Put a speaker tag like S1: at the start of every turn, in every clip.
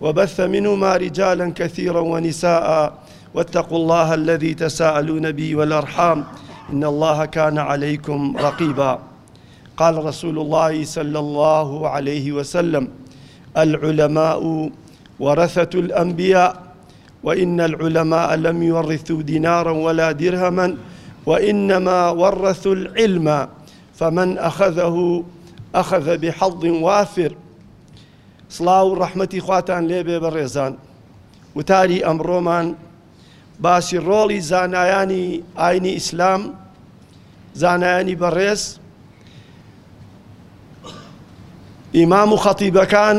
S1: وبث منهما رجالا كثيرا ونساء واتقوا الله الذي تساءلون به والأرحام إن الله كان عليكم رقيبا قال رسول الله صلى الله عليه وسلم العلماء ورثة الأنبياء وإن العلماء لم يورثوا دينارا ولا درهما وإنما ورثوا العلم فمن أخذه أخذ بحظ وافر سڵاو و ڕەحمەتی خواتان لێبێ بەڕێزان، وتاری ئەمڕۆمان باسی ڕۆڵی زانایانی ئاینی ئیسلام، زانایانی بەڕێز، ئیمام و خەتیبەکان،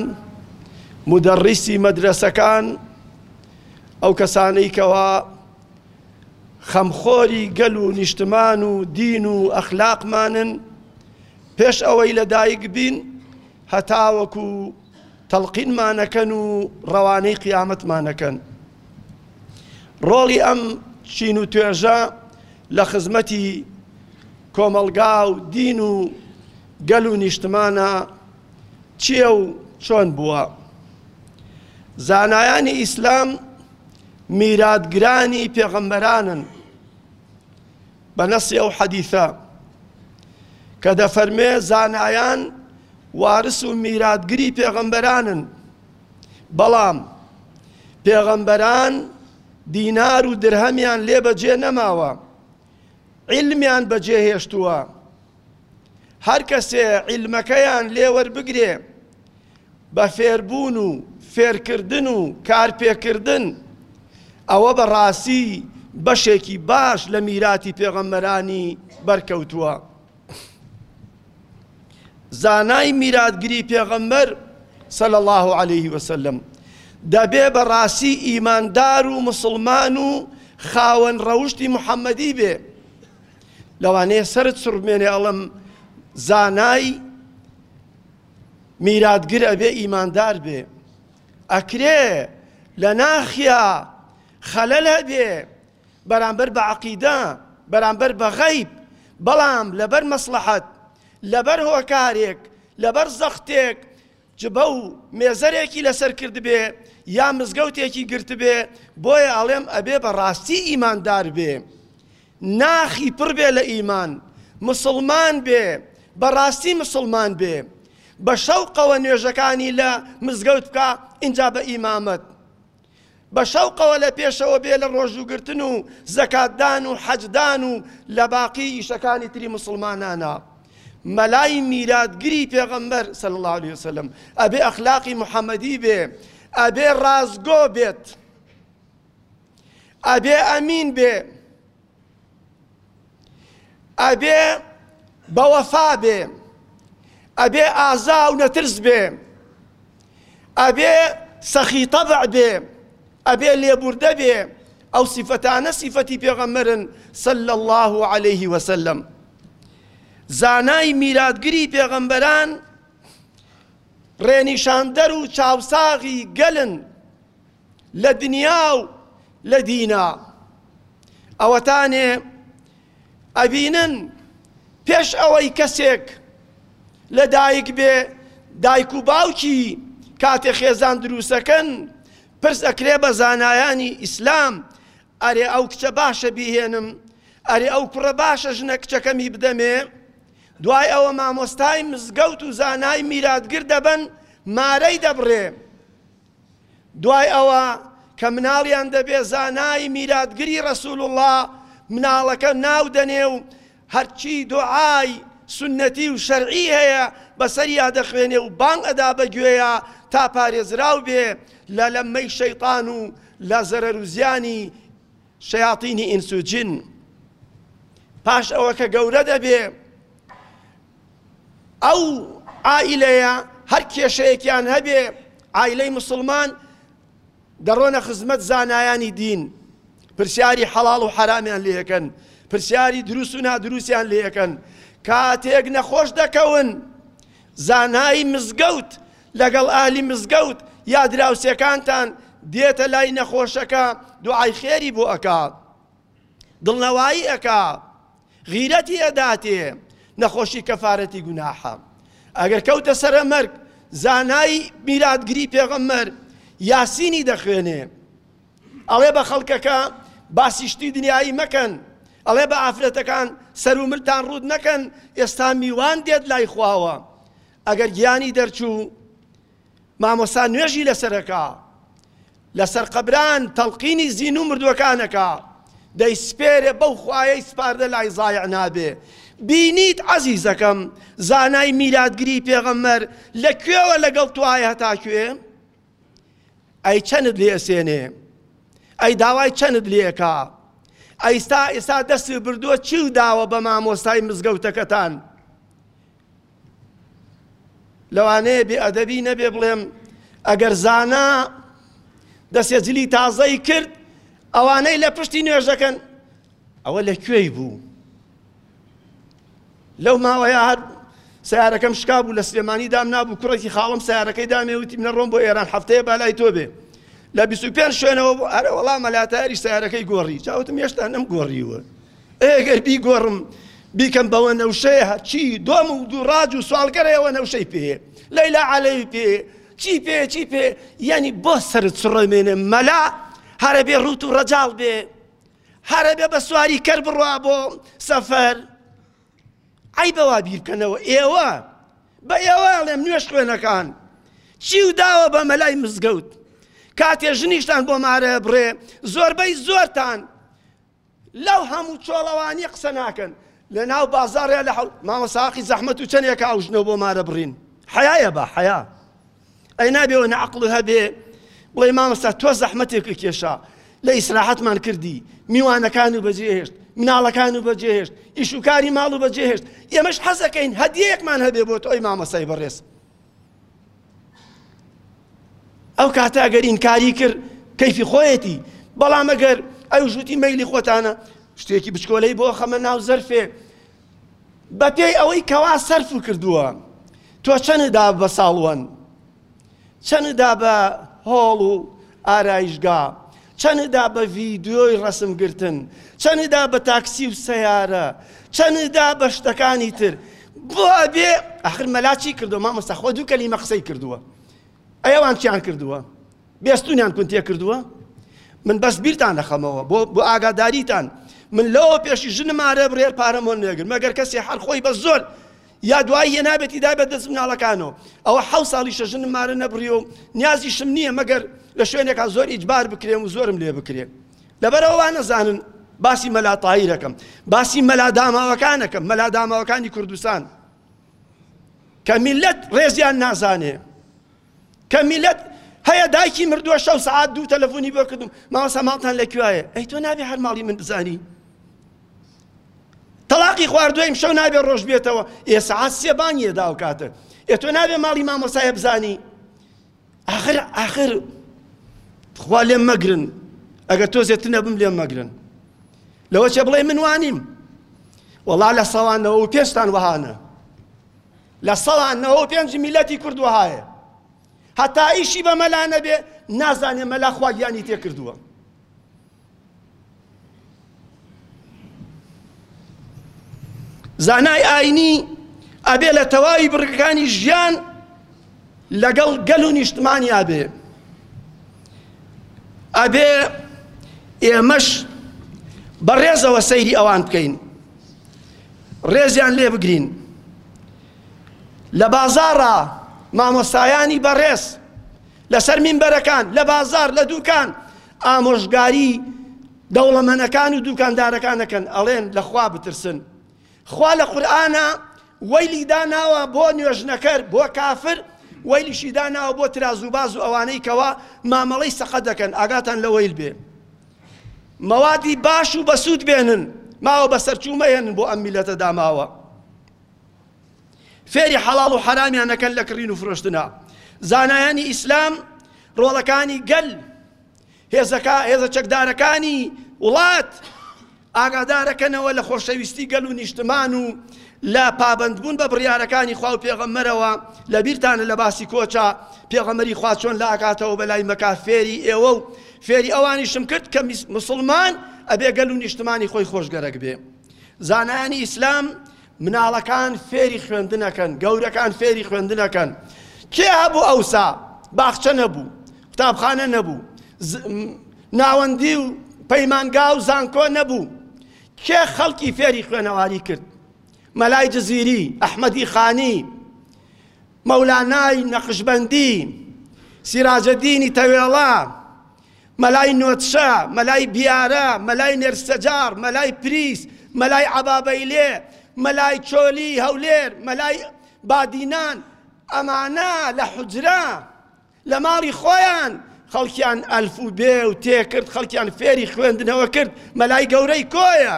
S1: مدەڕیسی مەدرەسەکان، ئەو کەسانەی کەوا خەمخۆری گەل و نیشتمان و دین و ئەخلاقمانن پێش ئەوەی لەدایک بین، هەتاوەکو تەڵقینمان ئەکەن و ڕەوانەی قیامەتمان ئەکەن. ڕۆڵی ئەم چین و توێژە لە خزمەتی کۆمەڵگا و دین و گەل و نیشتمانە چییە و چۆن بووە؟ زانایانی ئیسلام میراتگرانی پێغەمبەرانن، بە نەسی ئەو حەدیثە کە دەفەرمێ زانایان وارس و میراتگری پێغەمبەرانن بەڵام پێغەمبەران دینار و درهەمیان لێ بەجێ نەماوە عیلمیان بەجێ هێشتووە هەر کەسێ عیلمەکەیان لێوەربگرێ بە فێربوون و فێرکردن و کارپێکردن، ئەوە بە ڕاستی بەشێکی باش لە میراتی پێغەمبەرانی بەرکەوتووە. زانای میراتگری پێغەمبەر صلی اللە علیه وسلم دەبێ بە ڕاستی ئیماندار و مسلمان و خاوەن ڕەوشتی محەممەدی بێ لەوانەیە سرت سڕمێنێ ئەڵم زانای میراتگر ئەبێ ئیماندار بێ ئەکرێ لە ناخیا خەلەل هەبێ بەرامبەر بە عقیدە بەرامبەر بە غەیب بەڵام لەبەر مەسلحەت لەبەر هۆکارێک لەبەر زەختێک جبە و مێزەرێکی لەسەر کردبێ یا مزگەوتێکی گرتبێ بۆیە ئەڵێم ئەبێ بە ڕاستی ئیماندار بێ ناخی پڕ بێ لە ئیمان موسڵمان بێ بە ڕاستی موسڵمان بێ بە شەوقەوە نوێژەکانی لە مزگەوت بکا ئینجا بە ئیمامەت بە شەوقەوە لە پێشەوە بێ لە ڕۆژوگرتن و زەکاتدان و حەجدان و لە باقی ئیشەکانی تری مسلمانانە مەلای میراتگری پێغەمبەر سەل الله عليه وسلم ئەبێ ئەخلاقی محەممەدی بێ ئەبێ ڕازگۆ بێت ئەبێ ئەمین بێ ئەبێ بەوەفا بێ ئەبێ ئازا و نەترس بێ ئەبێ سەخی تەبع بێ ئەبێ لێبوردە بێ ئەو سیفەتانە سیفەتی پێغەمەرن سەل الله عليه وسلم زانای میراتگری پێغەمبەران ڕێنیشاندەر و چاوساغی گەلن لە دنیا و لە دینا ئەوەتانێ ئەبینن پێش ئەوەی کەسێک لە دایک بێ دایک و باوکی کاتێ خێزان دروستەکەن پرس ئەکرێ بە زانایانی ئیسلام ئەرێ ئەو کچە باشە بیهێنم ئەرێ ئەو کوڕە باشە ژنە کچەکەمی بدەمێ دوای ئەوە مامۆستای مزگەوت و زانای میراتگر دەبن مارەی دەبڕێ دوای ئەوە کە مناڵیان دەبێ زانای میراتگری رسول اللە مناڵەکە ناو دەنێ و هەرچی دوعای سونەتی و شەرعی هەیە بەسەریا دەخوێنێ و بانگ ئەدا بە گوێیا تا پارێزراو بێ لە لەمەی شەیتان و لە زەرەر و زیانی شەیاتینی ئینس و جن پاش ئەوە کە گەورە دەبێ ئەو عائیلەیە هەر کێشەیەکیان هەبێ عائیلەی مسلمان دەڕۆنە خزمەت زانایانی دین پرسیاری حەڵاڵ و حەرامیان لێەکەن پرسیاری دروست و نادروستیان لێەکەن کاتێک نەخۆش دەکەون زانایی مزگەوت لەگەڵ ئالی مزگەوت یا دراوسەکانتان دێتە لای نەخۆشەکە دوعای خێری بۆ ئەکات دڵنەوایی ئەکا غیرەتی ئەداتێ نەخۆشی کەفارەتی گوناحە ئەگەر کەوتە سەرە مەرگ زانای میراتگری پێغەمبەر یاسینی دەخوێنێ ئەڵێ بە خەڵکەکە باسیشتی دنیایی مەکەن ئەڵێ بە ئافرەتەکان سەر و ملتان ڕوود نەکەن ئێستا میوان دێت لای خواوە ئەگەر گیانی دەرچوو مامۆستا نوێژی لەسەر ئەکا لەسەر قەبران تەڵقینی زیندوو مردووەکان ئەکا دەیسپێرێ بەو خوایەی سپاردە لای زایع نابێ بینیت عەزیزەکەم زانای میراتگری پێغەمبەر لە کوێوە لەگەڵ توایە هەتا کوێ ئەی چەند لێ ئەسێنێ ئەی داوای چەند لێکا ئەیستا ئێستا دەستی بردووە چی و داوە بە مامۆستای مزگەوتەکەتان لەوانەیە بێ ئەدەبی نەبێ بڵێم ئەگەر زانا دەسێ جلی تازەی کرد ئەوانەی لە پشتی نوێژ دەکەن ئەوە لە کوێی بوو لەو ماوەیە هەر سیارەکەم شکا بوو لە سلێمانی دام نابوو کوڕێکی خاڵم سیارەکەی دامێوتی منە ڕۆم بۆ ئێران هەفتەیە بالای تۆ بێ لە 25 شوێنەوە بۆ ئەرە وەڵام مەلاتاریش سیارەکەی گۆڕی چاوتم هێشتا نەم گۆڕیوە ئەی ئەگەر بیگۆڕم بیکەم بە وەنەوشەیە چی دۆم و دووڕاج و سوالگەرەیە وەنەوشەی پێ لەیلا عەلەوی پێ چی پێ چی پێ یعنی بۆ سەرت سڕەمێنێ مەلا هەرە بێ ڕوت و ڕەجاڵ بێ هەرە بێ بە سواری کەر بڕوا بۆ سەفەر ئەی بەوا بیرکەنەوە ئێوە بە ئێوەڵێم نوێش خوێنەکان چی و داوە بە مەلای مزگەوت کاتێ ژنیشتان بۆ مارە بڕێ زۆربەی زۆرتان لەو هەموو چۆڵەوانیە قسە ناکەن لەناو بازاڕیا لە حەول مامۆسا هەقی زەحمەت و چەنێکە ئەو ژنە بۆ مارە بڕین حەیایە بە حەیا ئەی نابێەوە نەعقل هەبێ بڵێ مامۆستا تۆ زەحمەتێک کێشا لە ئیسراحەتمان کردی میوانەکان و بەجێهێشت مناڵەکان و بەجێهێشت ئیشوکاری ماڵ و بەجێهێشت ئێمەش حەزەکەین هەدیەکمان هەبێ بۆ تۆی مامۆسای بەڕێز ئەو کاتە ئەگەر ئینکاری کرد کەیفی خۆیەتی بەڵام ئەگەر ئەو ژووتی مەیلی خۆتانە شتێکی بچکۆلەی بۆ خەمە ناو زەرفێ بە پێی ئەوەی کەوا سەرف کردووە تۆ چەنددا بە ساڵوەن چەنددا بە هۆڵ و ئارایشگا چەندا بە ڤیدیۆی ڕەسم گرتن، چەندا بە تاکسی و سەیارە، چەندا بە شتەکانی تر. بۆ ئەبێ ئاخر مەلا چی کردووە مامۆستا خۆ دوو کەلیمە قسەی کردووە ئەی ئەوان چیان کردووە بێستونیان کون تێ کردووە من بەس بیرتان دەخەمەوە بۆ بۆ ئاگاداریتان من لەوە پێشی ژنم ئارە بڕێر پارەمۆن نێگر مەگەر کەسێ هەر خۆی بە زۆر یا دوایی یە نابێت ئیدای بە دەست مناڵەکانەوە ئەوە حەو ساڵیشە ژنم مارە نەبڕیەوە و نیازیشم نییە مەگەر لە شوێنێکا زۆر ئیجبار بکرێم و زۆرم لێ بکرێ لەبەرەوە نەزانن باسی مەلا تایرەکەم باسی مەلا داماوەکانەکەم مەلا داماوەکانی کوردستان کە میلەت ڕێزیان نازانێ کە میلەت هەیە دایکی مردووە شەو سەعات دوو تەلەفۆنی بۆ کردم ماوەسا ماڵتان لە کوایە ئەی تۆ نابێ هەر ماڵی من بزانی تەلاقی خواردویم شەو نابێ ڕۆژ بێتەوە ئێ سەعات سێ بانگێ داو کاتە ئێ تۆ نابێ ماڵی مامۆسایە بزانی ئاخر ئاخر خوا لێم مەگرن ئەگەر تۆ زێتر نەبم لێم مەگرن لەوە چێ بڵێ من وانیم وەڵا لە سەوانەوە و پێستان وەهانە لە سەدا نەوەو پێنج میلەتی کورد وەهایە هەتا ئیشی بە مەلا نەبێ نازانێ مەلا خوا گیانی تێ کردووە زانای ئاینی ئەبێ لە تەواوی بڕگەکانی ژیان لەگەڵ گەل و نیشتمانی ئابێ ئەبێ ئێمەش بەڕێزەوە سەیری ئەوان بکەین ڕێزیان لێ بگرین لە بازاڕا مامۆستایانی بەڕێز لەسەر مینبەرەکان لە بازار لە دوکان ئامۆژگاری دەوڵەمەنەکان و دوکاندارەکان دەکەن ئەڵێن لە خوا بترسن خوا لە قورآە وەیلی داناوە بۆ نوێژنەکەر بۆ کافر وەیلیشی داناوە بۆ ترازوباز و ئەوانەی کەوا مامەڵەی سەقە دەکەن ئاگاتان لە وەیل بێ موادی باش و بەسوود بێنن ماوە بەسەرچوو مەهێنن بۆ ئەم میلەتە داماوە فێری حەڵاڵ و حەرامیان نەکەن لە کڕین و فرۆشتنا زانایانی ئیسلام ڕۆڵەکانی گەل هێزەکە هێزە چەکدارەکانی وڵات ئاگادارەکەنەوە لە خۆشەویستی گەل و نیشتمان و لە پابەندبوون بە بڕیارەکانی خوا و پێغەمبەرەوە، لەبیرتانە لە باسی کۆچا، پێغەمبەری خوا چۆن لە ئاکاتەوە بە لای مەکا فێری ئێوە و فێری ئەوانیشم کرد کە موسڵمان ئەبێ گەل و نیشتمانی خۆی خۆش گەرەک بێ زانایانی ئیسلام مناڵەکان فێری خوێندنەکەن گەورەکان فێری خوێندنەکەن کێ هەبوو ئەوسا باخچە نەبوو قوتابخانە نەبوو ناوەندی و پەیمانگا و زانکۆ نەبوو، کێ خەڵکی فێری خوێنەواری کرد؟ مەلای جزیری، ئەحمەدی خانی، مەولانای نەقشبەندی، سیراجەدینی تەوێڵە، مەلای نۆدشە، مەلای بیارە، مەلای نێرسەجاڕ، مەلای پریس، مەلای عەبابەیلێ، مەلای چۆلی هەولێر، مەلای بادینان، ئەمانە لە حوجرە، لە ماڵی خۆیان خەڵکیان ئەلف و بێ و تێ کرد، خەڵکیان فێری خوێندنەوە کرد، مەلای گەورەی کۆیە.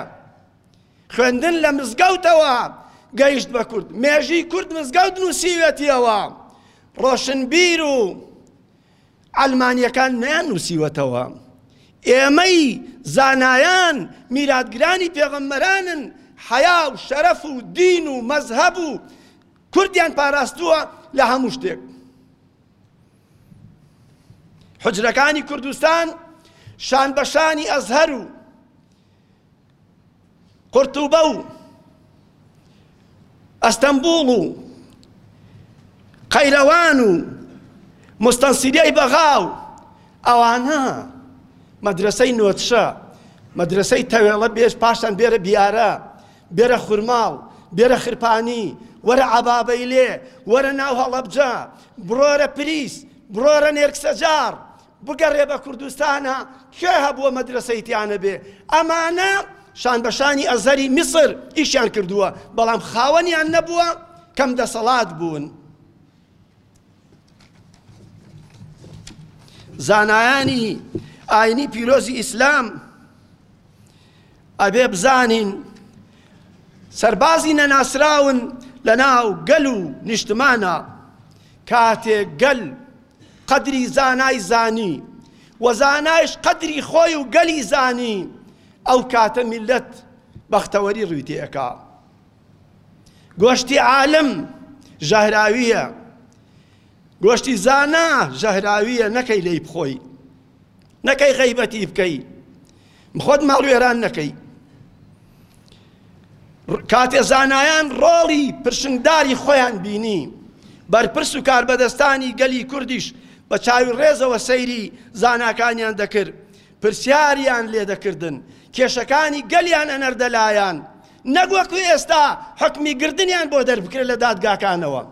S1: خوێندن لە مزگەوتەوە گەیشت بە کورد. مێژووی کورد مزگەوت نووسیوێتیەوە، ڕۆشنبیر و عەلمانییەکان نەیاننووسیوەتەوە. ئێمەی زانایان میراتگرانی پێغەمبەرانن، حەیا و شەرەف و دین و مەزهەب و کوردیان پاراستووە لە هەموو شتێک. حوجرەکانی کوردستان شان بە شانی ئەزهەر و قرتوبە و ئەستەمبوڵ و قەیرەوان و مستەنسیریای بەغا و ئەوانە مەدرسەی نۆتشە مەدرسەی تەوێڵە بێش پاشان بێرە بیارە بێرە خورماڵ، بێرە خرپانی، وەرە عەبابەیلێ، وەرە ناو هەڵەبجە، بڕۆرە پریس، بڕۆرە نێرکسەجاڕ، بگەڕێ بە کوردستانا کوێ هەبووە مەدرەسەی تیا نەبێ؟ ئەمانە شان بە شانی ئەزهەری میسر ئیشیان کردووە، بەڵام خاوەنیان نەبووە، کەم دەسەڵات بوون. زانایانی ئاینی پیرۆزی ئیسلام ئەبێ بزانین سەربازی نەناسراون لە ناو گەل و نیشتمانە کاتێ گەل قەدری زانای زانی و زانایش قەدری خۆی و گەلی زانی ئەو کاتە میلەت بەختەوەری ڕویتێکە گۆشتی عالم ژەهراویە گۆشتی زانا ژەهراویە نەکەی لێی بخۆی نەکەی غەیبەتی بکەی خۆت ماڵوێران نەکەی کاتێ زانایان ڕۆڵی پرشنگداری خۆیان بینی بەرپرس و کاربەدەستانی گەلی کوردیش بە چاوی ڕێزەوە سەیری زاناکانیان دەکرد پرسیاریان لێ دەکردن کێشەکانی گەلیان ئەنەردە لایان نەک وەکو ئێستا حکمی گردنیان بۆ دەربکرێت لە دادگاکانەوە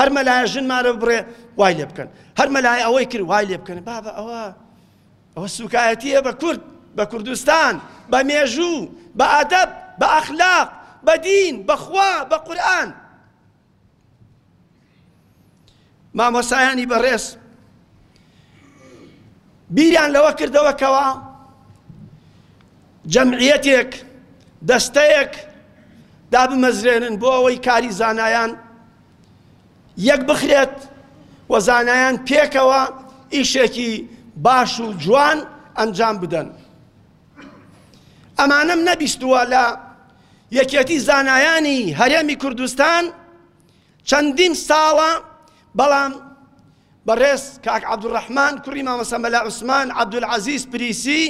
S1: هەر مەلایە ژنمانە ببڕێ وای لێ بکەن هەر مەلای ئەوەی کرد وای لێ بکەن بابە ئەوە ئەوە سوکایەتیە بە کورد بە کوردستان بە مێژوو بە ئەدەب بە ئەخلاق بە دین بەخوا بە قورآن مامۆسایانی بەڕێز بیریان لەوە کردەوە کەوا جەمعیەتێک دەستەیەک دابمەزرێنن بۆ ئەوەی کاری زانایان یەک بخرێت و زانایان پێکەوە ئیشێکی باش و جوان ئەنجام بدەن ئەمانەم نەبیستووە لە یەکێتی زانایانی هەرێمی کوردستان چەندین ساڵە بەڵام بەڕێز کاک عەبدوڕەحمان کوڕی مامەسە مەلا عوسمان عەبدولعەزیز پریسی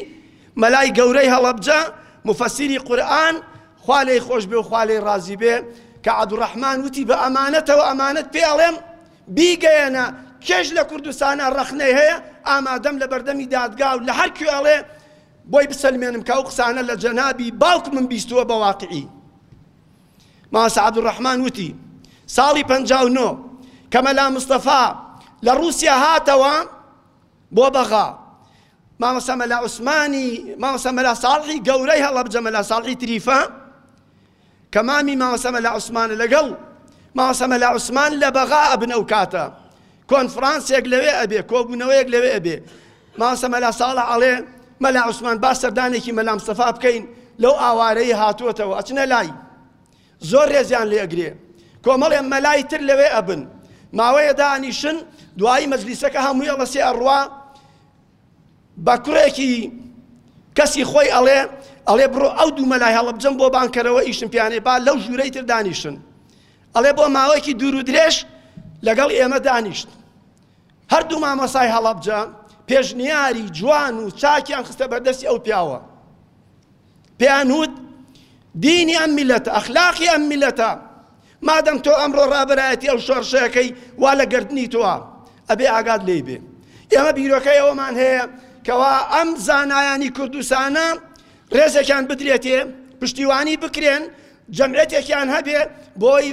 S1: مەلای گەورەی هەڵەبجە مفەسیری قورئان خوا لێی خۆش بێ و خوا لێی ڕازی بێ کە عەبدوڕەحمان وتی بە ئەمانەتەوە ئەمانەت پێ ئەڵێم بیگەیەنە کێش لە کوردستانا ڕەخنەی هەیە ئامادەم لە بەردەمی دادگا و لە هەر کوێڵێ بۆی بسەلمێنم کە ئەو قسانە لە جەنابی باوکمم بیستووە بە واقعی ماسە عەبدوڕەحمان وتی ساڵی پەنجا و نۆ کە مەلا مستەفا لە ڕووسیا هاتەوە بۆ بەغا مامەسە مەلا عوسمانی مامەسە مەلا ساڵحی گەورەی هەڵەبجە مەلا ساڵحی تریفە کە مامی مامۆستا مەلا عوسمانە لەگەڵ مامۆستا مەلا عوسمان لە بەغا ئەبن ئەو کاتە کۆنفرانسێک لەوێ ئەبێ کۆبوونەوەیەک لەوێ ئەبێ مامۆستا مەلا ساڵە ئەڵێ مەلا عوسمان با سەردانێکی مەلا مستەفا بکەین لەو ئاوارەی هاتووەتەوە ئەچنە لای زۆر رێزیان لێ ئەگرێ کۆمەڵێ مەلای تر لەوێ ئەبن ماوەیە دانیشن دوایی مەجلیسەکە هەمووی ئەڵەسێ ئەڕوا بە کوڕێکی کەسی خۆی ئەڵێ ئەڵێ بڕۆ ئەو دوو مەلای هەڵبجەم بۆ بانکەرەوە ئیشم پیانێ با لەو ژوورەی تر دانیشن ئەڵێ بۆ ماوەیەکی دوور و درێژ لەگەڵ ئێمە دانیشت هەردوو مامۆسای هەڵبجە پێشنیاری جوان و چاکیان خستە بەردەستی ئەو پیاوە پێیان وت دینی ئەم میلەتە، ئەخلاقی ئەم میلەتە، مادەم تۆ ئەمڕۆ ڕابەرایەتی ئەو شۆڕشەکەی وا لە گەردنی تۆوە، ئەبێ ئاگات لێی بێ. ئێمە بیرۆکەی ئەوەمان هەیە کەوا ئەم زانایانی کوردستانە ڕێزێکیان بدرێتێ، پشتیوانی بکرێن، جەمعێتێکیان هەبێ بۆی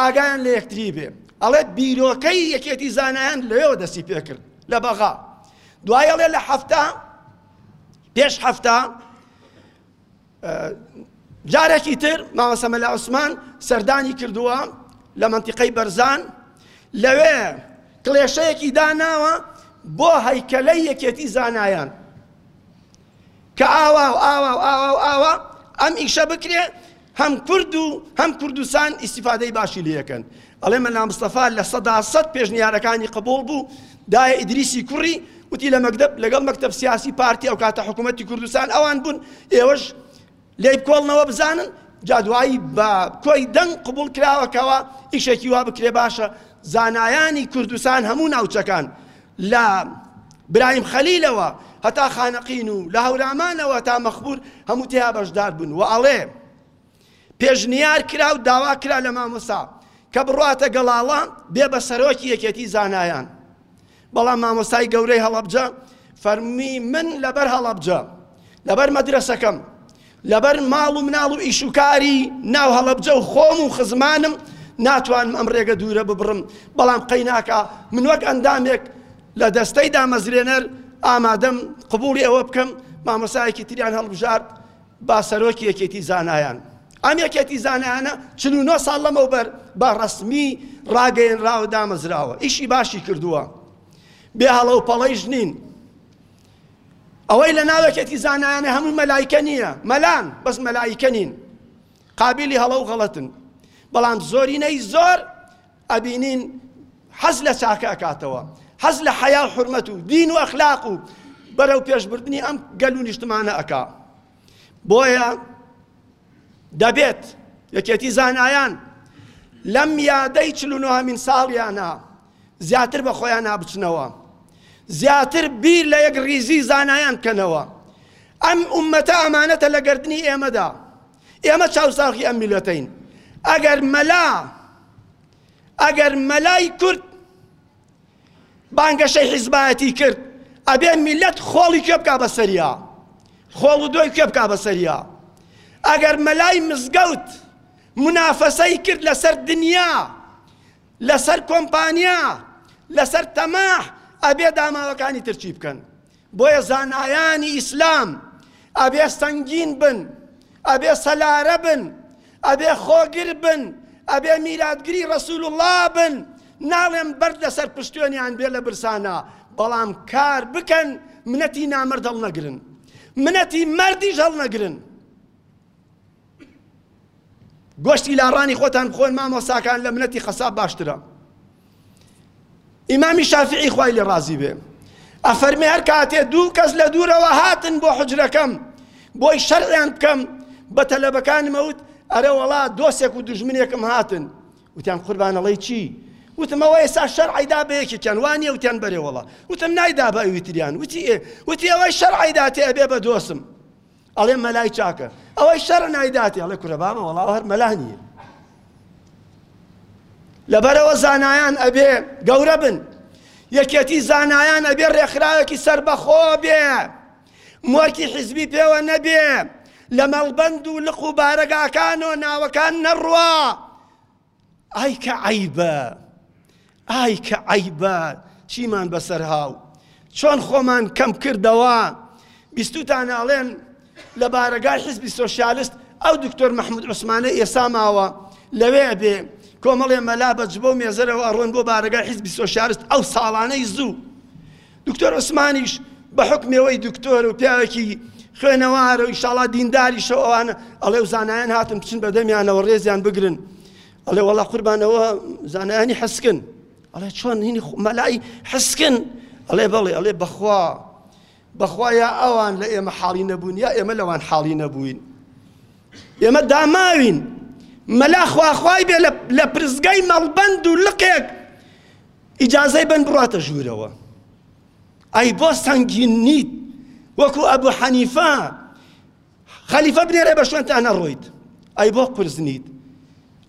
S1: ئاگایان لە یەکتری بێ. ئەڵێ بیرۆکەی یەکێتی زانایان لەوێوە دەستی پێکرد لە بەغا. دوای ئەڵێ لە حەفتا پێش هەفتە جارێکی تر مامۆستا مەلا عوسمان سەردانی کردووە لە منتیقەی بەرزان لەوێ کڵێشەیەکی داناوە بۆ هەیکەلەی یەکێتی زانایان کە ئاوا و ئاوا و ئاوا و ئاوا ئەم ئیشە بکرێ هەم کورد و هەم کوردستان ئیستیفادەی باشی لێکەن ئەڵێ مەلا مستەفا لە سەدا سەد پێشنیارەکانی قبوڵ بوو دایە ئیدریسی کوڕی وتی لە مەکدەب لەگەڵ مەکتەب سیاسی پارتی ئەو کاتە حکوومەتتی کوردستان ئەوان بوون ئێوەش لێی کۆڵنەوە بزانن جادوایی بە کۆی دەنگ قبول کراوەکەوە ئیشێکی وا بکرێ باشە زانایانی کوردستان هەموو ناوچەکان لە برایم خەلیلەوە هەتا خانەقین و لە هەورامانەوە هەتا مەخمور هەموو تێیا بەشدار بوون و ئەڵێ پێشنیار کرا و داوا کرا لە مامۆستا کە بڕواتە گەڵاڵە بێ بە سەرۆکی یەکێتی زانایان بەڵام مامۆستای گەورەی هەڵەبجە فەرمی من لەبەر هەڵەبجە لەبەر مەدرسەکەم لەبەر ماڵ و مناڵ و ئیش و کاری ناو هەڵەبجە و خۆم و خزمانم ناتوانم ئەم رێگە دوورە ببڕم، بەڵام قەیناکا من وەک ئەندامێک لە دەستەی دامەزرێنەر ئامادەم قبوڵی ئەوە بکەم مامۆستایەکی تریان هەڵبژارد بە سەرۆکی یەکێتی زانایان. ئەم یەکێتی زانایانە چل و نۆ ساڵ لەمەوبەر بە رەسمی راگەیەنراوە دامەزراوە، ئیشی باشی کردووە، بێ هەڵە و پەڵەیش نین. ئەوەی لە ناو یەکێتی زانایانە هەمووی مەلایکە نییە مەلان بەس مەلایکە نین قابلی هەڵە و غەڵەتن بەڵام زۆرینەی زۆر ئەبینین حەز لە چاکە ئەکاتەوە حەز لە حەیا و حرمەت و دین و ئەخلاق و بەرەو پێشبردننی ئەم گەل و نیشتمانە ئەکا بۆیە دەبێت یەکێتی زانایان لەم یادەی چلوهمین ساڵیانە زیاتر بە خۆیانا بچنەوە زیاتر بیر لە یەک ڕیزی زانایان بکەنەوە ئەم ئومەتە ئەمانەتە لە گردنی ئێمەدا ئێمە چاوساخی ئەم میلەتەین ئەگەر مەلا ئەگەر مەلای کورد بانگەشەی حیزبایەتی کرد ئەبێ میلەت خۆڵی کوێ بکا بەسەریا خۆڵ و دۆی کوێ بکا بەسەریا ئەگەر مەلای مزگەوت منافەسەی کرد لەسەر دنیا لەسەر کۆمپانیا لەسەر تەماح ئەبێ داماوەکانی تر چی بکەن بۆیە زانایانی ئیسلام ئەبێ سەنگین بن ئەبێ سەلارە بن ئەبێ خۆگر بن ئەبێ میراتگری ڕسول الله بن ناڵێم بەرد لەسەر پشتێنیان بێ لە برسانە بەڵام کار بکەن منەتی نامەرد هەڵ نەگرن منەتی مەردیش هەڵ نەگرن گۆشتی لاڕانی خۆتان بخۆن مامۆساکان لە منەتی قەساب باشترە ئیمامی شافعی خوای لێ ڕازی بێ ئەفەرمێ هەر کاتێ دوو کەس لە دوورەوە هاتن بۆ حجرەکەم بۆی شەرعیان بکەم بە تەلەبەکانمەوت ئەرە وەڵا دۆسێک و دژمنێکم هاتن وتیان قوربانەڵی چی وتمەوە ئێستا شەرعیدا بە یەکێکیان وان نیە وتیان بەرێ وەڵا وتم نایدا بە ئەویتریان وتی ئێ وتی ئەوەی شەرعیدا تێ ئەبێ بە دۆسم ئەڵێ مەلای چاکە ئەوەی شەڕ نایداتێ ئەڵێ کورە بامە وەڵاو هەر مەلا نییە لەبەرەوە زانایان ئەبێ گەورە بن یەکێتی زانایان ئەبێ ڕێکخراوێکی سربەخۆ بێ مۆرکی حیزبی پێوە نەبێ لە مەڵبەند و لق و بارەگاکان و ناوەکان نەڕوا ئای کە عەیبە ئای کە عەیبە چیمان بەسەر هاو چۆن خۆمان کەم کردەوە بیستوتان ئاڵێن لە بارەگای حزبی سۆسیالست ئەو دکتۆر مححمود عوسمانە ئێسا ماوە لەوێ بێ کۆمەڵێ مەلا بە جبە و مێزەرەوە ئەڕۆن بۆ بارەگای حزبی سۆسیالست ئەو ساڵانەی زوو دکتۆر عوسمانیش بە حوکمی ئەوەی دکتۆرە و پیاوێکی خوێنەوارە و ئیشاڵا دینداریشە ئەوانە ئەڵێ و زانایان هاتن بچن بە دەمیانەوە ڕێزیان بگرن ئەڵێ وەڵا قوربانەوە زانایانی حەسکن ئەڵێ چۆن هینی مەلای حەسکن ئەڵێ بەڵێ ئەڵێ بەخوا بەخوا یا ئەوان لە ئێمە حاڵی نەبوون یا ئێمە لەوان حاڵی نەبووین ئێمە داماوین مەلا خواخوای بێ لە پرسگای مەڵبەند و لقێک ئیجازەی بەن بڕاتە ژوورەوە. ئەی بۆ سەنگین نیت وەکو ئەبو حەنیفە خەلیفە بنێرێ بە شوێنتا نەڕۆیت ئەی بۆ قرس نیت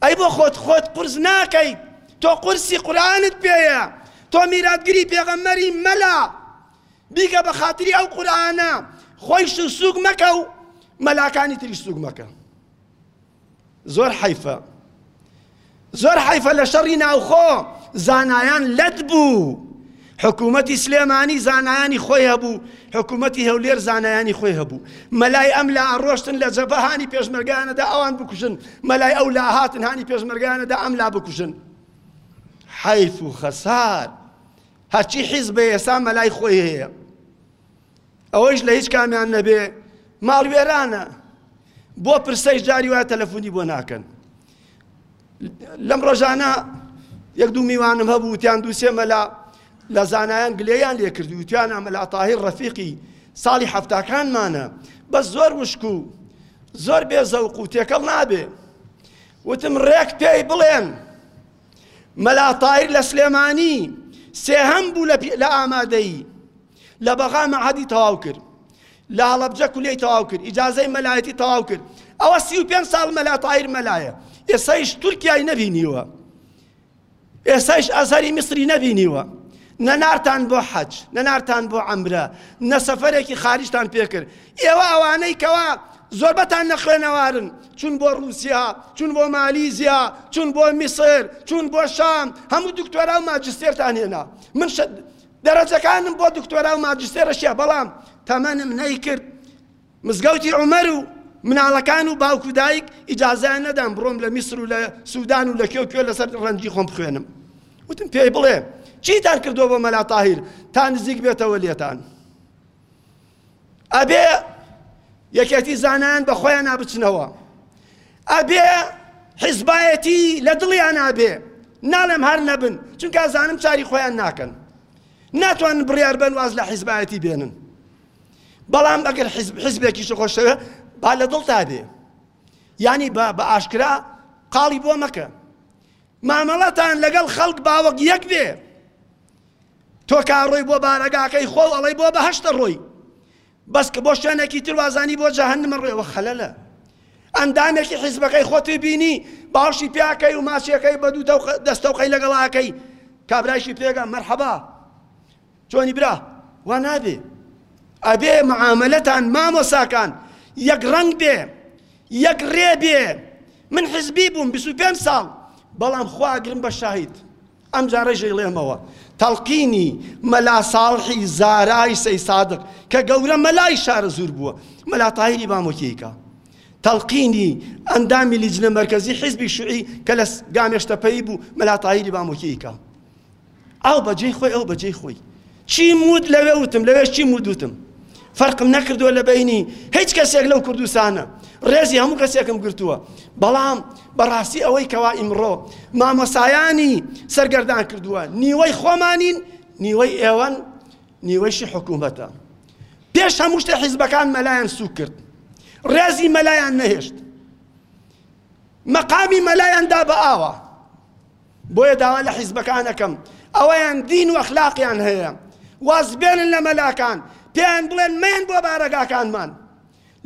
S1: ئەی بۆ خۆت خۆت قرس ناکەیت تۆ قرسی قورآانت پێەیە تۆ میراتگری پێغەمەری مەلا بیکە بە خاتری ئەو قورآانە خۆی سوک مەکە و مەلاکانی تری سوک مەکە زۆر حەیفە زۆر حەیفە لە شەڕی ناوخۆ زانایان لەت بوو حکوومەتی سلێمانی زانایانی خۆی هەبوو حکوومەتی هەولێر زانایانی خۆی هەبوو مەلای ئەم لا ڕۆشتن لە جەبەهانی پێشمەرگانەدا ئەوان بکوژن مەلای ئەو لا هاتن هانی پێشمەرگانەدا ئەم لا بکوژن حیف و خەسار هەرچی حیز بە ئێسا مەلای خۆی هەیە ئەوەیش لە هیچ کامیان نەبێ ماڵوێرانە بۆ پرسەیش جاری وایە تەلەفۆنی بۆ ناکەن لەم ڕۆژانە یەک دوو میوانم هەبوو وتیان دووسێ مەلا لە زانایان گلێیان لێ کردی وتیان ئەمەلا تاهیر ڕەفیقی ساڵی حەفتاکانمانە بەس زۆر وشک و زۆر بێ زەوق و تێکەڵ نابێ وتم ڕێک پێی بڵێن مەلا تایر لە سلێمانی سێهەم بوو لە ئامادەیی لە بەغا مەعهەدی تەواو کرد. لە هەڵەبجە کولیەی تەواو کرد. ئیجازەی مەلایەتی تەواو کرد. ئەوە سی و پێنج ساڵ مەلا تاهیر مەلایە. ئێسایش تورکیای نەبینیوە. ئێسایش ئەزهەری میسری نەبینیوە. نەنارتان بۆ حەج نەنارتان بۆ عەمرە نە سەفەرێکی خارجتان پێکرد ئێوە ئەوانەی کەوا زۆربەتان نەخوێنەوارن چون بۆ رووسیا چون بۆ مالیزیا چون بۆ میسر چون بۆ شام هەموو دکتۆرا و ماجستێرتان هێنا من دەرەجەکانم بۆ دکتۆرا و ماجستێرە شێ بەڵام تەمەنم نەیکرد مزگەوتی عومەر و مناڵەکان و باوک و دایک ئیجازیان نەدام بڕۆم لە میسر و لە سوودان و لە کوێ و کوێ لەسەر ڕەنجی خۆم بخوێنم وتم پێی بڵێ چیتان کردووە بۆ مەلا تاهیر تا نزیک بێتەوە لێتان ئەبێ یەکێتی زانایان بە خۆیانا بچنەوە ئەبێ حیزبایەتی لە دڵیانا بێ ناڵێم هەر نەبن چونکە زانم چاری خۆیان ناکەن ناتوانن بڕیار بن واز لە حیزبایەتی بێنن بەڵام ئەگەر حیزبێکیش خۆشەوێ با لە دڵ تا بێ ینی بە ئاشکرا قاڵی بۆ مەکە مامەڵەتان لەگەڵ خەڵک باوەک یەک بێ تۆ کە ئەڕۆی بۆ بارەگاکەی خوا و ئەڵێی بۆ بەهەشت ئەڕۆی بەس کە بۆ شوێنێکی تر وازانی بۆ جەهەنم ئەڕۆی ئەوە خەلەلە ئەندامێکی حیزبەکەی خۆتی بینی باوشی پیاکەی و ماچیەکەی بە دوو دەستەوقەی لەگەڵاکەی کابرایشی پێگە مەرحەبا چۆنی برا وا نابێ ئەبێ معاملەتان مامۆساکان یەک ڕەنگ بێ یەک ڕێ بێ من حزبی بووم 25 ساڵ بەڵام خواگرم بە شاهید ئەم جارەش ئەیڵێمەوە تەڵقینی مەلا ساڵحی زارای سەی سادق کە گەورە مەلای شارەزوور بووە مەلا تاهیری بامۆکیی کە تەڵقینی ئەندامی لیجنە مەرکەزی حیزبی شوعی کە لە گامێشتەپەیی بوو مەلا تاهیری بامۆکیی کە ئەو بەجێی خۆی ئەو بەجێی خۆی چیم وت لەوێ وتم لەوێش چیم وت وتم فەرقم نەکردووە لە بینی هیچ کەسێک لەو کوردستانە ڕێزی هەموو کەسێکم گرتووە بەڵام بەڕاستی ئەوەی کەوا ئیمڕۆ مامۆسایانی سەرگەردان کردووە نیوەی خۆمانین نیوەی ئێوەن نیوەیشی حکوومەتە پێش هەموو شتە حیزبەکان مەلایان سوک کرد ڕێزی مەلایان نەهێشت مەقامی مەلایاندا بە ئاوە بۆیە داوا لە حیزبەکان ئەکەم ئەوەیان دین و ئەخلاقیان هەیە واز بێنن لە مەلاکان پێیان بڵێن مەیەن بۆ بارەگاکانمان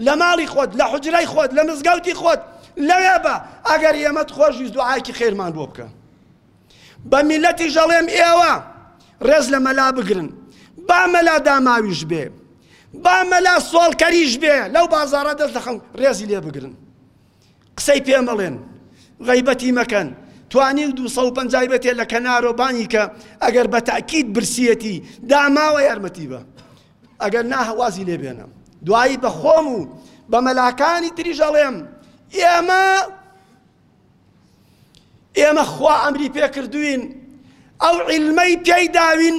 S1: لە ماڵی خۆت لە حجرای خۆت لە مزگەوتی خۆت لەوێ بە ئەگەر ئێمەت خۆشویست دوعاکی خێرمان بۆ بکە بە میلەتی ژەڵێم ئێوە ڕێز لە مەلا بگرن با مەلا داماویش بێ با مەلا سۆڵکەریش بێ لەو بازارە دەست لە خەم ڕێزی لێ بگرن قسەی پێ مەڵێن غەیبەتی مەکەن توانی و دوو سەد و پەنجای بەتێ لە کەنارۆ بانی کە ئەگەر بە تاکید برسیەتی داماوە یارمەتی بە ئەگەر نا هەوازی لێ بێنە دوایی بە خۆم و بە مەلاکانی تریژەڵێم ئێمە ئێمە خوا ئەمری پێکردوین ئەو عیلمەی پێی داوین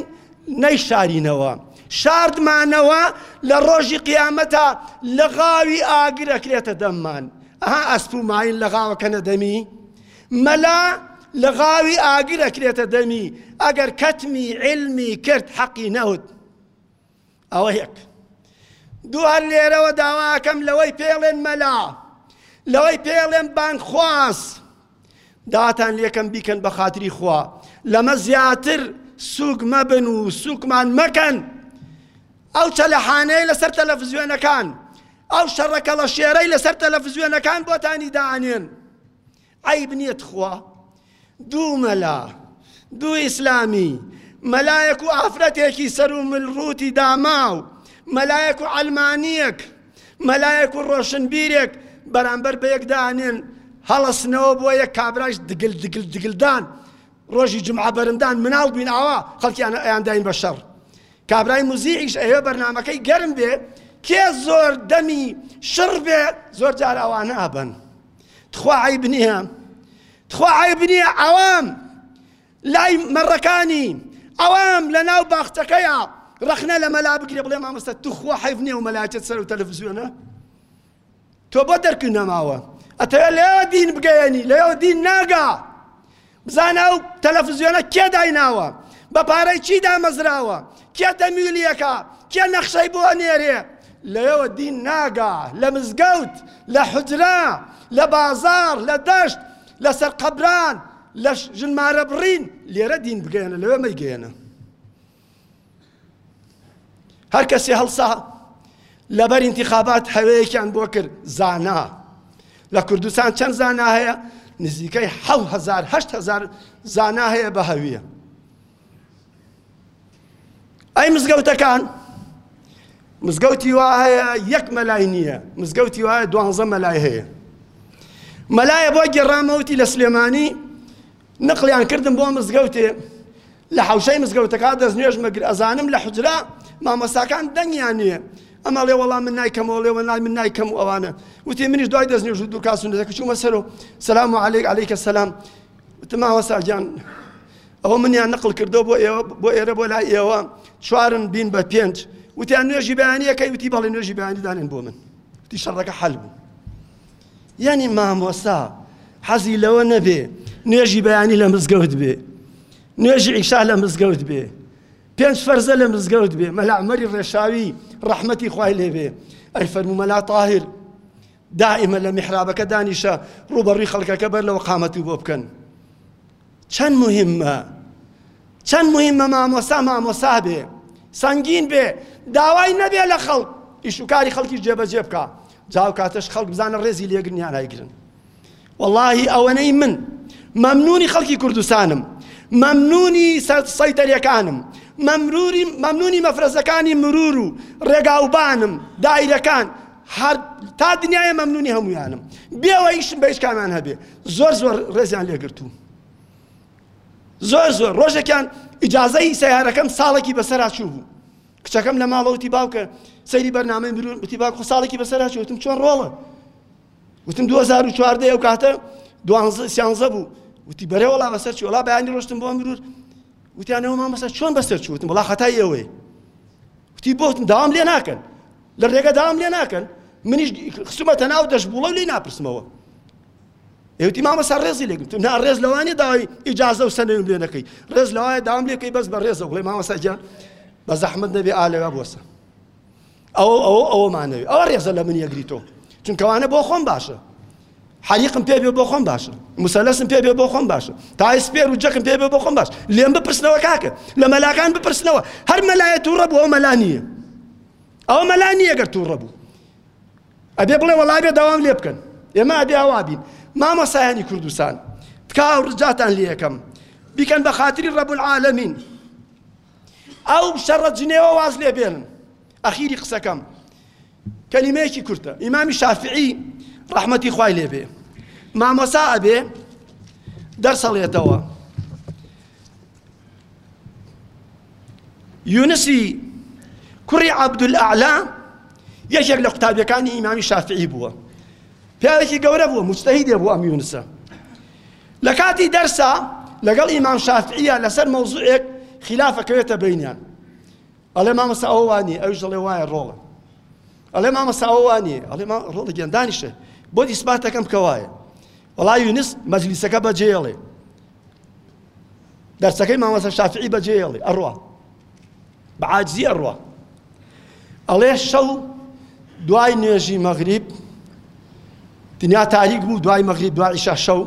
S1: نەیشارینەوە شاردمانەوە لە ڕۆژی قیامەتە لە غاوی ئاگرەکرێتە دەممان ئەها ئەسپ و ماین لە غاوەکە نەدەمی مەلا لە غاوی ئاگرەکرێتە دەمی ئەگەر کەتمی علمی کرد حەقی نەوت ئەوە یەک. دوو، هەر لێرەوە داوا ئەکەم لەوەی پێڵێن مەلا، لەوەی پێڵێن بانگخواز، داتان لێکەم بیکەن بە خاتری خوا، لەمە زیاتر سووک مەبن و سووکمان مەکەن. ئەو چەلەحانەیە لەسەر تەلەفزیۆنەکان، ئەو شەڕەکەڵە شێرەی لەسەر تەلەفزیۆنەکان بۆتانی دانێن. عەیب نیە تخوا دوو مەلا دوو ئیسلامی مەلایەک و ئافرەتێکی سەر و مل ڕووتی داماو مەلایەک و ئەلمانیەک مەلایەک و ڕۆشنبیرێک بەرامبەر بە یەکدانێن هەڵەسنەوە بۆ یەک کابراش دگل دگل دگلدان ڕۆژی جمعە بەرمدان مناڵ بووین ئاوا خەڵکیان ئەیانداین بە شەڕ کابرای موزیعیش ئەوێ بەرنمەکەی گەرم بێ کێ زۆر دەمی شڕ بێ زۆر جار ئەوانە ئابن تخوا عیب نییە تخوا عیب نییە عەوام لای مەڕەکانی عەوام لە ناو باخچەکەیە ڕەخنە لە مەلا بگرێ بڵێ مامۆستا تخوا حیف نییە و مەلاچێت سەر و تەلەفزیۆنە تۆ بۆ دەرکی نەماوە ئەتەوێت لەوە دین بگەیەنی لەوە دین ناگا بزانە ئەو تەلەفزیۆنە کێ دایناوە؟ بە پارەی چی دامەزراوە؟ کێ تەمویلیەکا؟ کێ نەخشەی بۆ ئەنێرێ؟ لەوێوە دین ناگا، لە مزگەوت، لە حوجرە، لە بازاڕ، لە دەشت، لە سەر قەبران، لە ژنمارە بڕین، لێرە دین بگەیەنە لەوێ مەیگەیەنە. هەر کەسێ هەڵسا لەبەر ئینتیخابات هەوەیەکیان بۆ کرد زانا لە کوردستان چەند زانا هەیە نزیکەی هزار هزار زانا هەیە بە هەویە ئەی مزگەوتەکان مزگەوتی وا هەیە یەک مەلای نییە مزگەوتی وایە دوانزە مەلای هەیە مەلایە بۆ گێڕامەوتی لە سلێمانی نقلیان کردم بۆ مزگەوتێ لە حەوشەی مزگەوتەکە دەست نوێژمە گر ئەزانم لە حجرا مامۆستاکان دەنگیان نییە ئەمە لێ وەڵام من نایکەمەوە لێوە نای من نایکەم و ئەوانە وتی منیش دوای دەست نوێژ دوو کاسون دەکە چوومە سەر و سەسلام و عەلێک عەلێکە سەسلام تماوەساجان ئەوە منیان نقل کردو بۆ ئێوە بۆ ئێرە بۆ لای ئێوە چوارن بین بە پێنج وتیان نوێژی بەیانیەکەی وتی بەڵێ نوێژی بەیانی دانێن بۆ من وتی شەڕەکە حەل بوو یەعنی مامۆستا حەزی لەوە نەبێ نوێژی بەیانی لە مزگەوت بێ نوێژی ئیشا لە مزگەوت بێ پێنج فەرزە لە مزگەوت بێ مەلامەری ڕێشاوی ڕەحمەتی خوای لێبێ ئەی فەرموو مەلا تاهر دائیمە لە میحرابەکە دانیشە ڕوبەڕوی خەڵکەکە بەر لەوە قامەتی بۆ بکەن چەند موهیمە چەند موهیمە مامۆستا مامۆسا بێ سەنگین بێ داوای نەبێ لە خەڵک ئیشوکاری خەڵکی جێبەجێ بکە جاو کاتەش خەڵک بزانە ڕێزی لێگرنیان هایگرن واللهی ئەوەنەی من مەمنونی خەڵکی کوردستانم مەمنونی سەیدەرەکانم مەمروری مەمنونی مەفرەزەکانی مرور و ڕێگاوبانم دایرەکان هەر تا دنیایە مەمنونی هەموویانم بێوە ئیشم بە هیچ کامیان هەبێ زۆر زۆر ڕێزیان لێگرتووم زۆر زۆر ڕۆژێکیان ئیجازەی سیارەکەم ساڵێکی بەسەرا چوو بوو کچەکەم لە ماڵەوتی باوکە سەیری بەرنامەی برون وتی باوک خۆ ساڵێکی بەسەرا چوتم چۆن ڕۆڵە وتم 2014 ئەو کاتە سیانزە بوو وتی بەرێ وڵا بەسەر چی وڵا بەیانی ڕۆشتم بۆ مرور وتیانەوە مامەسە چۆن بەسەر چوتم وڵا خەتای ئەوەی وتی بۆتم داوام لێ ناکەن لە ڕێگە داوام لێ ناکەن منیش خستومەتە ناو دەشبوڵە و لێی ناپرسمەوە ئێوتی مامەسا ڕێزی لێگرت نا ڕێز لەوانێ داوای ئیجازە و سەنەویم لێ نەکەی ڕێز لەوایە داوام لێکەی بەس بە ڕێزە بڵێ مامەسا گیان بە زەحمت نەبێ ئالەوە بۆسە ئەو ئەو ئەوەمانەوێ ئەوە ڕێزە لە من یەگریتۆ چونکەوانە بۆ خۆم باشە حەریقم پێ بێ بۆ خۆم باشە مسەلەسم پێ بێ بۆ خۆم باشە تای سپێر و جەکم پێ بێ بۆ خۆم باش لێم بپرسنەوە کاکە لە مەلاکان بپرسنەوە هەر مەلایەت و ڕەبووەوە مەلا نییە ئەوە مەلا نییە گەر تووڕە بوو ئەبێ بڵێ وەڵا بێ داوام لێ بکەن ئێمە ئەبێ ئەوا بین مامۆسایانی کوردستان تکا و ڕجاتان لێ یەکەم بیکەن بە خاتری ڕەب العالمین ئەو شەڕە جنێوە واز لێ بێنن ئەخیری قسەکەم کەلیمەیەکی کورتە ئیمامی شافعی ڕەحمەتی خوای لێ بێ مامۆسا ئەبێ دەرسەڵێتەوە یونسی کوڕی عەبدولئەعلا یەکێک لە قوتابیەکانی ئیمامی شافعی بووە پیاوێکی گەورە بووە مجتەهیدێ بوو ئەم یونسە لە کاتی دەرسا لەگەڵ ئیمام شافعیە لەسەر مەوزوعێک خلافەکەوێتە بینیان ئەڵێ مامەسا ئەوە وانیە ئەوش دەڵێ وایە ڕۆڵە ئەڵێ مامەسا ئەوە وانیە ئەڵێ ڕۆڵە گیان دانیشە بۆ دیسباتەکەم کە وایە وەڵا یونس مەجلیسەکە بەجێڵێ دەرسەکەی مامۆستا شافعی بەجێ هێڵی ئەڕوا بە عاجزی ئەڕوا ئەڵێ شەو دوای نوێژی مەغریب دنیا تاریک بوو دوای مەغریب دوای عیشا شەو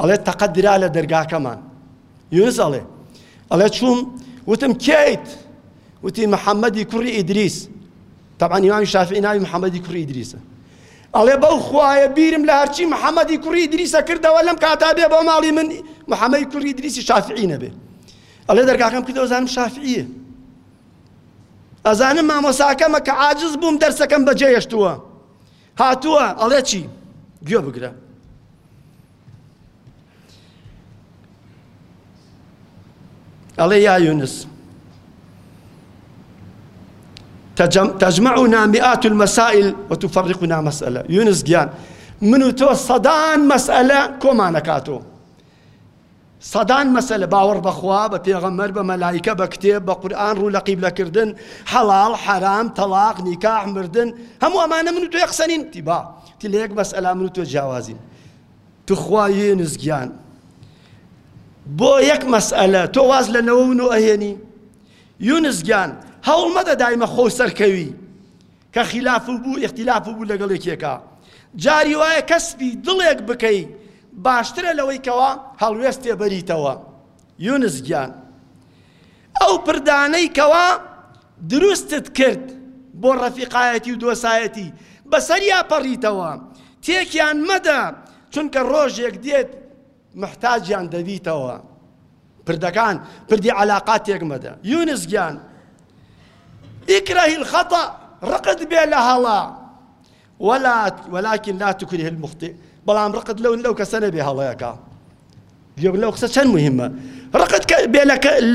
S1: ئەڵێ تەقە درا لە دەرگاکەمان یونس ئەڵێ ئەڵێ چووم وتم کێیت وتی محەممەدی کوڕی ئیدریس تەبانی ناوی شافعی ناوی محەممەدی کوڕی ئیدریسە ئەڵێ بەو خوایە بیرم لە هەرچی محەمەدی کوڕی ئیدریسە کردەوە لەم کاتا بێ بۆ ماڵی من محەمەدی کوڕی ئیدریسی شافعی نەبێ ئەڵێ دەرگاکەم کردەوە زانم شافعیە ئەزانم مامۆساکەمە کە عاجز بووم دەرسەکەم بەجێهێشتووە هاتووە ئەڵێ چی گوێ بگرە ئەڵێ یا یونس تجمعنا مئات المسائل وتفرقنا مسألة يونس جيان منو تو صدان مسألة كما نكاتو سەدان مەسەلە، باوەڕ بە خوا، بە پێغەمبەر، بە مەلائیکە، بە کتێب، بە قورئان، ڕوو لە قیبلە کردن، حەڵاڵ، حەرام، تەڵاق، نیکاح، مردن، هەموو ئەمانە من و تۆی قسە نین، تی با، تی لە یەک مەسەلا من و تۆ جیاوازین. توخوا یونس گیان بۆ یەک مەسەلە تۆ واز لە نەوە و نۆ ئەهێنی؟ یونس گیان هەوڵ مەدە دایمە خۆو سەرکەوی، کە خیلاف و بوو ئیختیلاف و بوو لەگەڵ یەکێکا جاری وایە کە سپی دڵێک بکەی باشترە لەوەی کەوا هەڵوێستێ بەریتەوە یونس گیان ئەو پردانەی کەوا دروستت کرد بۆ ڕەفیقایەتی و دۆسایەتی بەسەریا پەڕیتەوە تێکیان مەدە چونکە ڕۆژێک دێت محتاجیان دەبیتەوە پردەکان پردی علاقات تێک مەدە یونس گیان اکره الخطا ڕقت بێ لە هەڵا ولا ولكن لا تكره المخطئ بەڵام ڕقت لەو لەو کەسە نەبێ هەڵەیەەکە گوێ لەو قسە چەند مهمە ڕقت بێ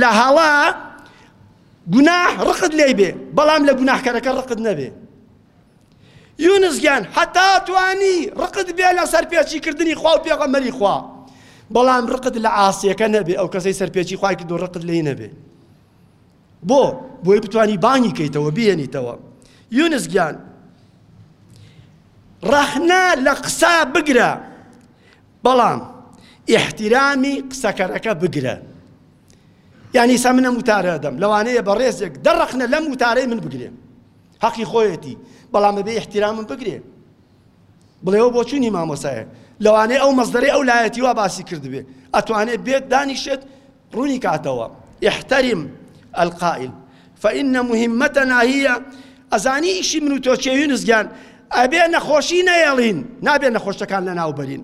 S1: لە هەڵا گوناح ڕقت لێ بێ بەڵام لە گوناحکەرەکە ڕقت نەبێ یونس گیان حەتا توانی ڕقت بێ لە سەرپێچی کردنی خوا و پێغەمەری خوا بەڵام ڕقت لە ئاسیەکە نەبێ ئەو کەسەی سەرپێچی خوای کرد و ڕقت لێی نەبێ بۆ بۆی بتانی بانگی کەیتەوە بێنیتەوە یونس گیان ڕەحنا لە قسە بگرە بەڵام ئیحتیرامی قسەکەرەکە بگرە یعنی سا منە وتارە دەم لەوانەیە بەڕێزێک دەڕەخنە لەم وتارەی من بگرێ هەقی خۆیەتی بەڵام بەبێ ئیحتیرامم بگرێ بڵێەوە بۆچوونی مامۆسایە لەوانەیە ئەو مەزدەری ئەو لایەتی وا باسی کردبێ ئەتوانێت بێت دانیشێت ڕوونی کاتەوە احترم القائل فإن مهمتنا هي ئەزانی ئیشی من و تۆ چێوی نزگیان ئەبێ نەخۆشی نەیەڵین نابێ نەخۆشەکان لە ناوبەرین